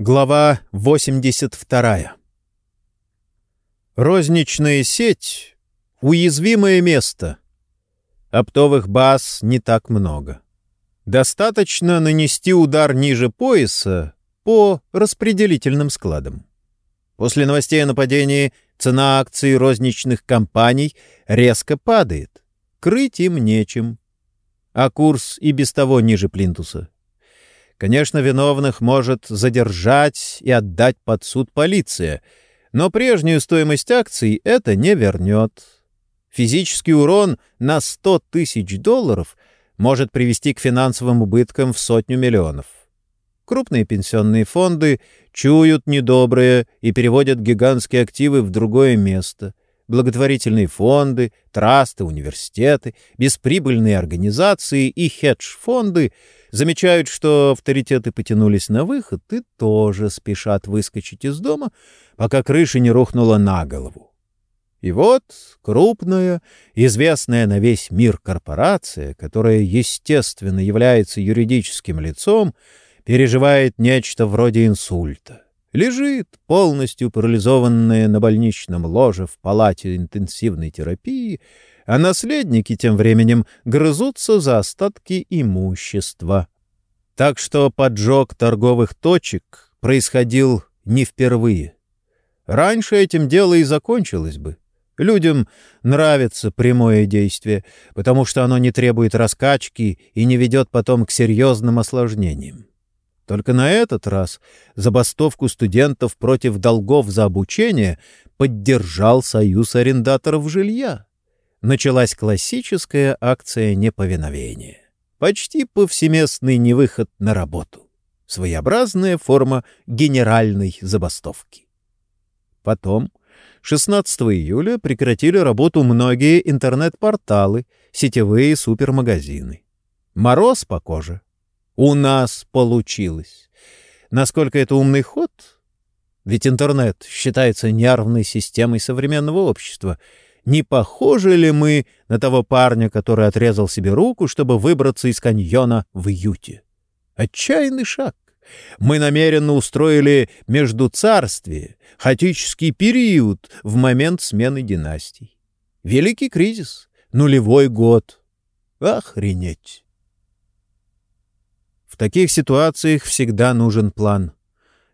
Глава 82. Розничная сеть — уязвимое место. Оптовых баз не так много. Достаточно нанести удар ниже пояса по распределительным складам. После новостей о нападении цена акций розничных компаний резко падает. Крыть им нечем. А курс и без того ниже плинтуса. Конечно, виновных может задержать и отдать под суд полиция, но прежнюю стоимость акций это не вернет. Физический урон на 100 тысяч долларов может привести к финансовым убыткам в сотню миллионов. Крупные пенсионные фонды чуют недоброе и переводят гигантские активы в другое место — благотворительные фонды, трасты, университеты, бесприбыльные организации и хедж-фонды замечают, что авторитеты потянулись на выход и тоже спешат выскочить из дома, пока крыша не рухнула на голову. И вот крупная, известная на весь мир корпорация, которая, естественно, является юридическим лицом, переживает нечто вроде инсульта. Лежит, полностью парализованная на больничном ложе в палате интенсивной терапии, а наследники тем временем грызутся за остатки имущества. Так что поджог торговых точек происходил не впервые. Раньше этим дело и закончилось бы. Людям нравится прямое действие, потому что оно не требует раскачки и не ведет потом к серьезным осложнениям. Только на этот раз забастовку студентов против долгов за обучение поддержал Союз арендаторов жилья. Началась классическая акция неповиновения. Почти повсеместный невыход на работу. Своеобразная форма генеральной забастовки. Потом, 16 июля, прекратили работу многие интернет-порталы, сетевые супермагазины. Мороз по коже — у нас получилось. Насколько это умный ход? Ведь интернет считается нервной системой современного общества. Не похожи ли мы на того парня, который отрезал себе руку, чтобы выбраться из каньона в Юте? Отчаянный шаг. Мы намеренно устроили между царствие, хаотический период в момент смены династий. Великий кризис, нулевой год. Охренеть! Таких ситуациях всегда нужен план.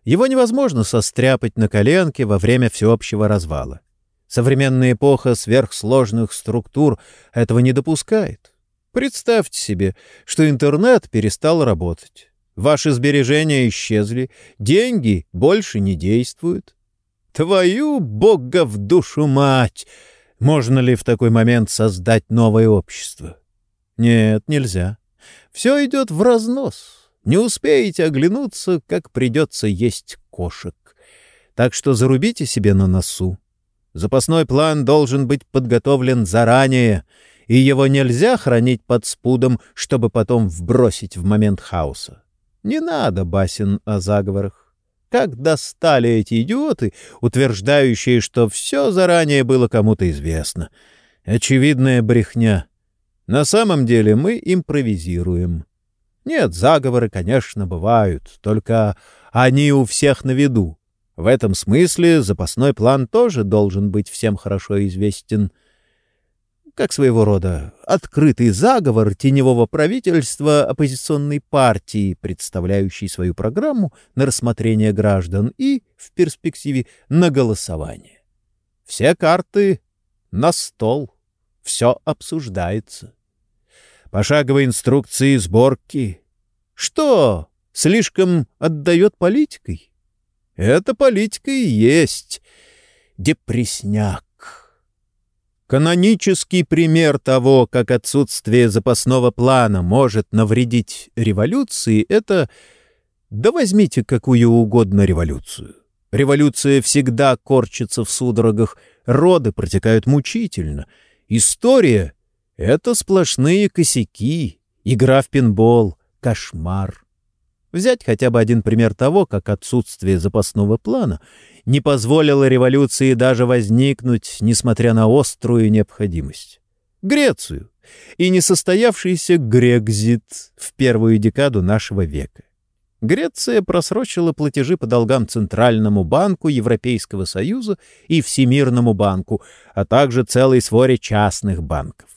Его невозможно состряпать на коленке во время всеобщего развала. Современная эпоха сверхсложных структур этого не допускает. Представьте себе, что интернет перестал работать. Ваши сбережения исчезли, деньги больше не действуют. Твою бога в душу мать! Можно ли в такой момент создать новое общество? Нет, нельзя. Все идет в разнос. Не успеете оглянуться, как придется есть кошек. Так что зарубите себе на носу. Запасной план должен быть подготовлен заранее, и его нельзя хранить под спудом, чтобы потом вбросить в момент хаоса. Не надо басен о заговорах. Как достали эти идиоты, утверждающие, что все заранее было кому-то известно. Очевидная брехня — на самом деле мы импровизируем. Нет, заговоры, конечно, бывают, только они у всех на виду. В этом смысле запасной план тоже должен быть всем хорошо известен. Как своего рода открытый заговор теневого правительства оппозиционной партии, представляющей свою программу на рассмотрение граждан и, в перспективе, на голосование. Все карты на стол все обсуждается. Пошаговые инструкции сборки. Что, слишком отдает политикой? Это политика и есть депресняк. Канонический пример того, как отсутствие запасного плана может навредить революции, это да возьмите какую угодно революцию. Революция всегда корчится в судорогах, роды протекают мучительно. История — это сплошные косяки, игра в пинбол, кошмар. Взять хотя бы один пример того, как отсутствие запасного плана не позволило революции даже возникнуть, несмотря на острую необходимость. Грецию и несостоявшийся Грекзит в первую декаду нашего века. Греция просрочила платежи по долгам Центральному банку Европейского Союза и Всемирному банку, а также целой своре частных банков.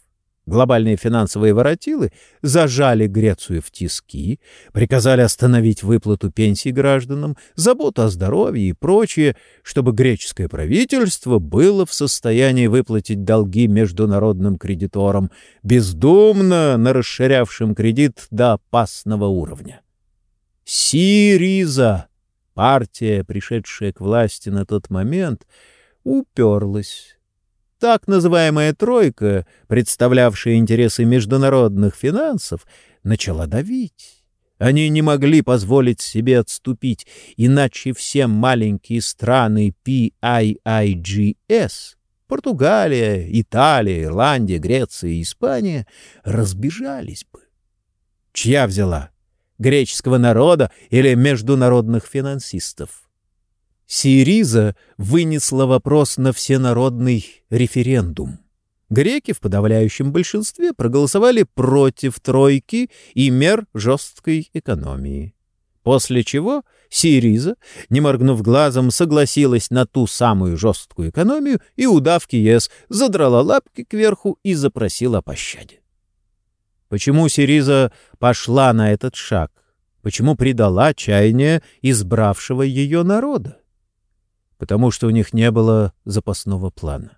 Глобальные финансовые воротилы зажали Грецию в тиски, приказали остановить выплату пенсий гражданам, заботу о здоровье и прочее, чтобы греческое правительство было в состоянии выплатить долги международным кредиторам, бездумно на расширявшим кредит до опасного уровня. Сириза, партия, пришедшая к власти на тот момент, уперлась так называемая «тройка», представлявшая интересы международных финансов, начала давить. Они не могли позволить себе отступить, иначе все маленькие страны PIIGS — Португалия, Италия, Ирландия, Греция и Испания — разбежались бы. Чья взяла? Греческого народа или международных финансистов? Сириза вынесла вопрос на всенародный референдум. Греки в подавляющем большинстве проголосовали против тройки и мер жесткой экономии. После чего Сириза, не моргнув глазом, согласилась на ту самую жесткую экономию и, удав ЕС, задрала лапки кверху и запросила о пощаде. Почему Сириза пошла на этот шаг? Почему предала чаяние избравшего ее народа? Потому что у них не было запасного плана.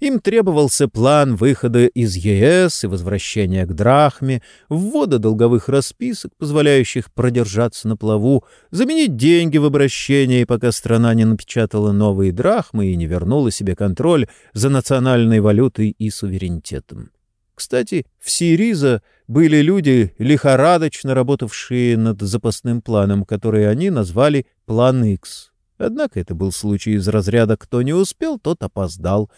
Им требовался план выхода из ЕС и возвращения к драхме, ввода долговых расписок, позволяющих продержаться на плаву, заменить деньги в обращении, пока страна не напечатала новые драхмы и не вернула себе контроль за национальной валютой и суверенитетом. Кстати, в Сириза были люди, лихорадочно работавшие над запасным планом, который они назвали «План X». Однако это был случай из разряда «кто не успел, тот опоздал».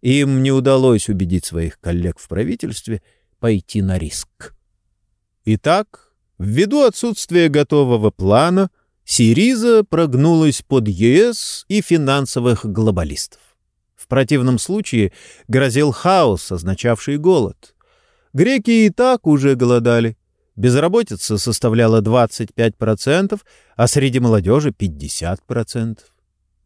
Им не удалось убедить своих коллег в правительстве пойти на риск. Итак, ввиду отсутствия готового плана, Сириза прогнулась под ЕС и финансовых глобалистов. В противном случае грозил хаос, означавший голод. Греки и так уже голодали. Безработица составляла 25%, а среди молодежи 50%.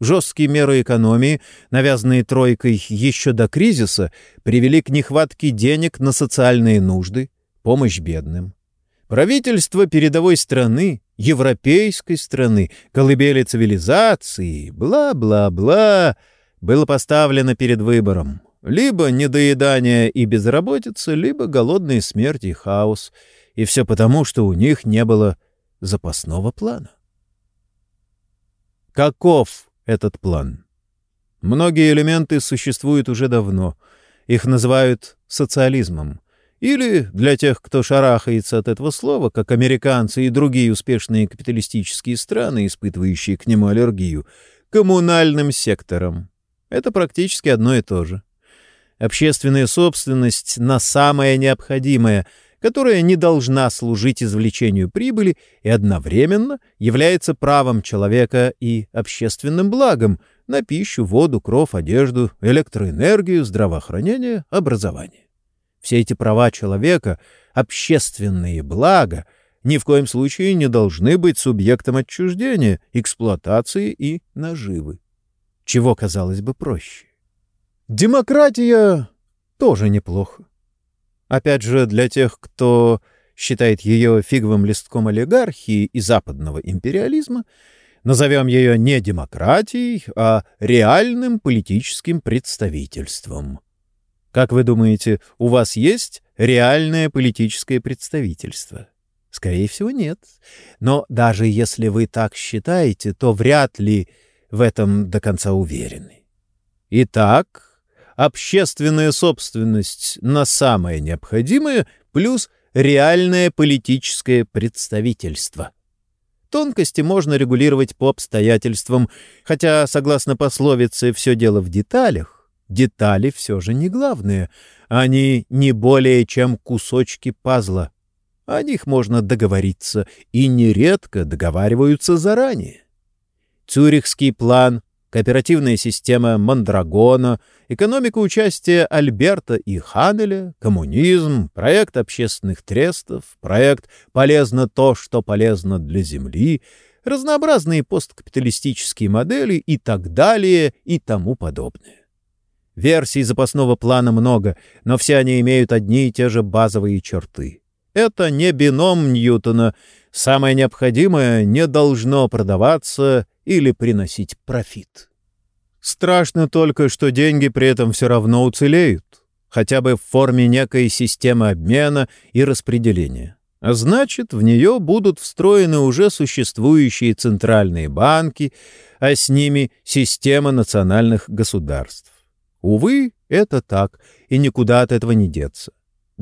Жесткие меры экономии, навязанные тройкой еще до кризиса, привели к нехватке денег на социальные нужды, помощь бедным. Правительство передовой страны, европейской страны, колыбели цивилизации, бла-бла-бла, было поставлено перед выбором. Либо недоедание и безработица, либо голодные смерти и хаос — и все потому, что у них не было запасного плана. Каков этот план? Многие элементы существуют уже давно. Их называют социализмом. Или, для тех, кто шарахается от этого слова, как американцы и другие успешные капиталистические страны, испытывающие к нему аллергию, коммунальным сектором. Это практически одно и то же. Общественная собственность на самое необходимое — которая не должна служить извлечению прибыли и одновременно является правом человека и общественным благом на пищу, воду, кров, одежду, электроэнергию, здравоохранение, образование. Все эти права человека, общественные блага, ни в коем случае не должны быть субъектом отчуждения, эксплуатации и наживы. Чего, казалось бы, проще. Демократия тоже неплохо. Опять же, для тех, кто считает ее фиговым листком олигархии и западного империализма, назовем ее не демократией, а реальным политическим представительством. Как вы думаете, у вас есть реальное политическое представительство? Скорее всего, нет. Но даже если вы так считаете, то вряд ли в этом до конца уверены. Итак, общественная собственность на самое необходимое плюс реальное политическое представительство. Тонкости можно регулировать по обстоятельствам, хотя, согласно пословице «все дело в деталях», детали все же не главные. Они не более чем кусочки пазла. О них можно договориться, и нередко договариваются заранее. Цюрихский план кооперативная система Мандрагона, экономика участия Альберта и Ханеля, коммунизм, проект общественных трестов, проект «Полезно то, что полезно для Земли», разнообразные посткапиталистические модели и так далее и тому подобное. Версий запасного плана много, но все они имеют одни и те же базовые черты. Это не бином Ньютона. Самое необходимое не должно продаваться или приносить профит. Страшно только, что деньги при этом все равно уцелеют, хотя бы в форме некой системы обмена и распределения. А значит, в нее будут встроены уже существующие центральные банки, а с ними система национальных государств. Увы, это так, и никуда от этого не деться.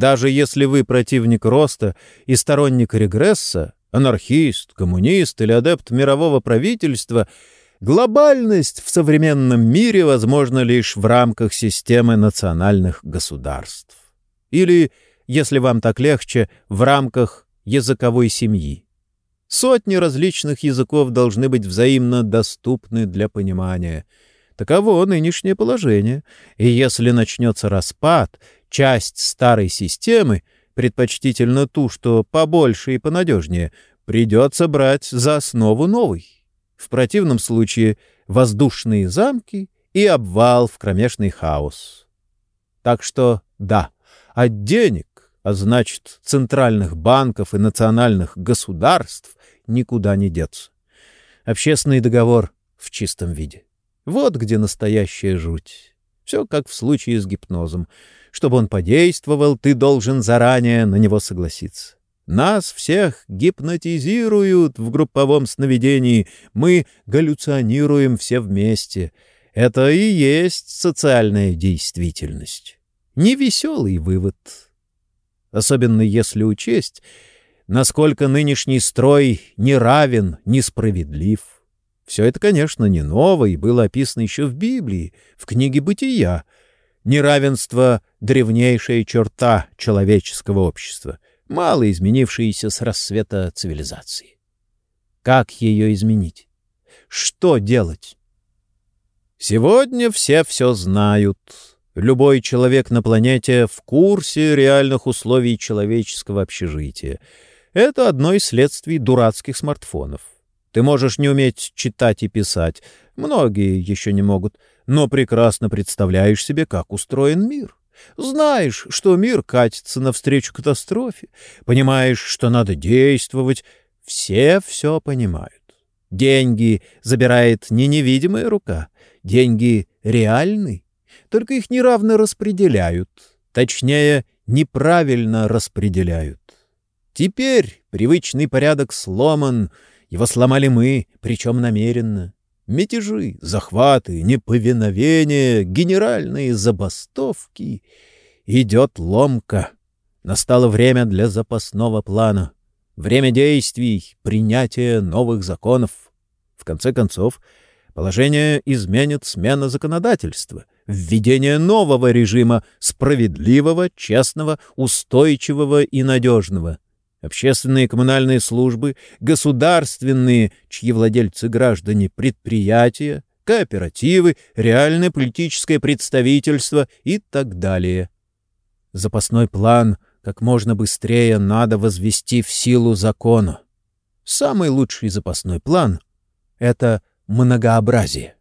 Даже если вы противник роста и сторонник регресса, анархист, коммунист или адепт мирового правительства, глобальность в современном мире возможна лишь в рамках системы национальных государств. Или, если вам так легче, в рамках языковой семьи. Сотни различных языков должны быть взаимно доступны для понимания — Таково нынешнее положение, и если начнется распад, часть старой системы, предпочтительно ту, что побольше и понадежнее, придется брать за основу новой. В противном случае воздушные замки и обвал в кромешный хаос. Так что да, от денег, а значит центральных банков и национальных государств, никуда не деться. Общественный договор в чистом виде. Вот где настоящая жуть. Все как в случае с гипнозом. Чтобы он подействовал, ты должен заранее на него согласиться. Нас всех гипнотизируют в групповом сновидении. Мы галлюционируем все вместе. Это и есть социальная действительность. Невеселый вывод. Особенно если учесть, насколько нынешний строй неравен, несправедлив. Все это, конечно, не ново и было описано еще в Библии, в книге «Бытия». Неравенство — древнейшая черта человеческого общества, мало изменившаяся с рассвета цивилизации. Как ее изменить? Что делать? Сегодня все все знают. Любой человек на планете в курсе реальных условий человеческого общежития. Это одно из следствий дурацких смартфонов. Ты можешь не уметь читать и писать, многие еще не могут, но прекрасно представляешь себе, как устроен мир. Знаешь, что мир катится навстречу катастрофе, понимаешь, что надо действовать. Все все понимают. Деньги забирает не невидимая рука, деньги реальны, только их неравно распределяют, точнее, неправильно распределяют. Теперь привычный порядок сломан — его сломали мы, причем намеренно. Мятежи, захваты, неповиновения, генеральные забастовки. Идет ломка. Настало время для запасного плана. Время действий, принятия новых законов. В конце концов, положение изменит смена законодательства, введение нового режима, справедливого, честного, устойчивого и надежного — Общественные и коммунальные службы, государственные, чьи владельцы граждане, предприятия, кооперативы, реальное политическое представительство и так далее. Запасной план как можно быстрее надо возвести в силу закона. Самый лучший запасной план — это многообразие.